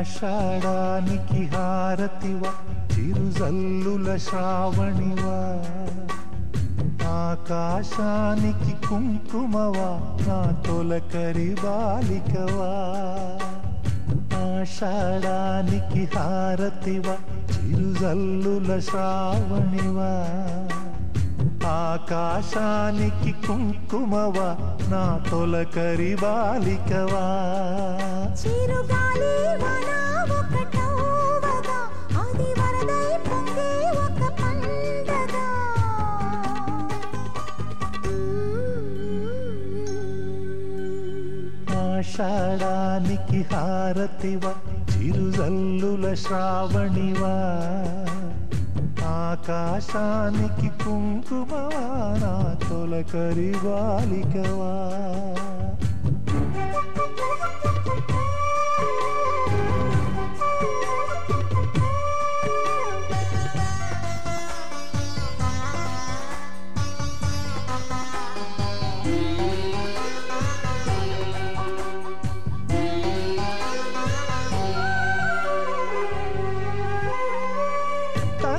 ఆషాఢానికి హారతివ చిరుజల్లుల శ్రావణివ. ఆకాశానికి కుంకుమవా నా తొలకరి బాలికవా. ఆషాఢానికి హారతివా చిరుజల్లుల శ్రావణివా ఆకాశానికి కుంకుమవా నా తొలకరి బాలికవా చిరుగాలి వనా ఆషాఢానికి హారతివ చిరుజల్లుల శ్రావణివా ఆకాశానికి కుంకుమవా నా తొలకరి బాలికవా.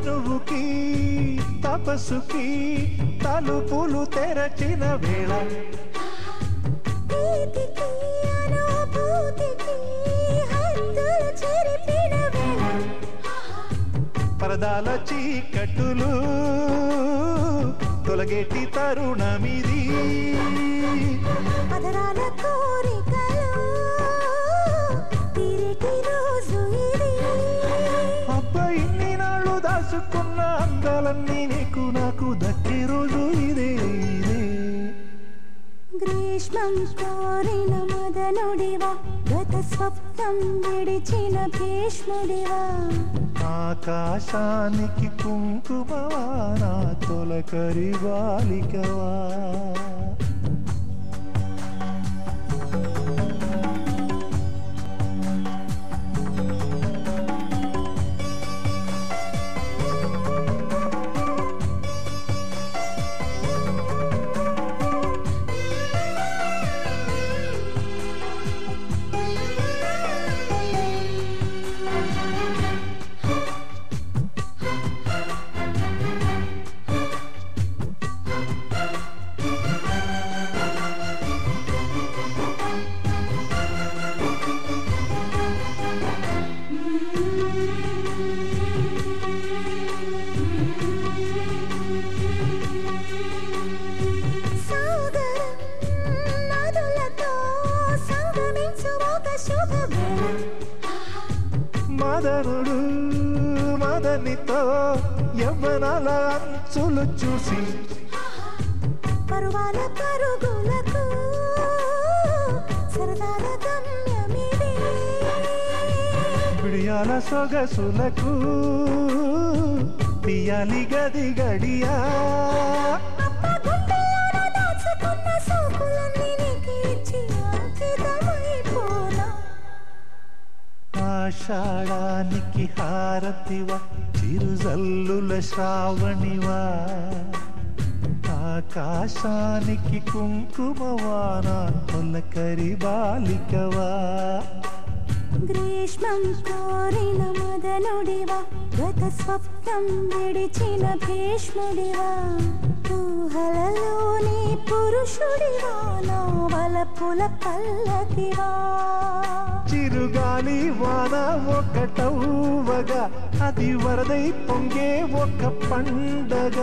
తనువుకి తపస్సుకి తలుపులు తెరచిన వేళ. పరదాల చీకట్టులు తొలగేటి తరుణమిది అదరాల దాచుకున్న అందాలన్నీ నీకు నాకు దక్కే రోజు ఇదే ఇదే. గ్రీష్మం కోరిన మదనుడివా గత స్వప్నం విడిచిన భీష్ముడివా. ఆకాశానికి కుంకుమవా నా తొలకరి బాలికవా. మదనుడు మదనితో యవ్వనాల అంచులు చూసి. పరువాల పరుగులకు సరదాల గమ్యమిదే. విడియాల సొగసులకు తీయాలి గది గడియా. ఆషాఢానికి హారతివా? చిరుజల్లుల శ్రావణివా? ఆకాశానికి కుంకుమవానా? తొలకరి బాలికవా? గ్రీష్మం కోరిన మదనుడివా గత స్వప్నం విడిచిన భీష్ముడివా. ఊహలలోని పురుషుడివా నోవల పుల పల్లకివా. చిరుగాలి వాన ఒకటవ్వగా అది వరదై పొంగే ఒక పండగ.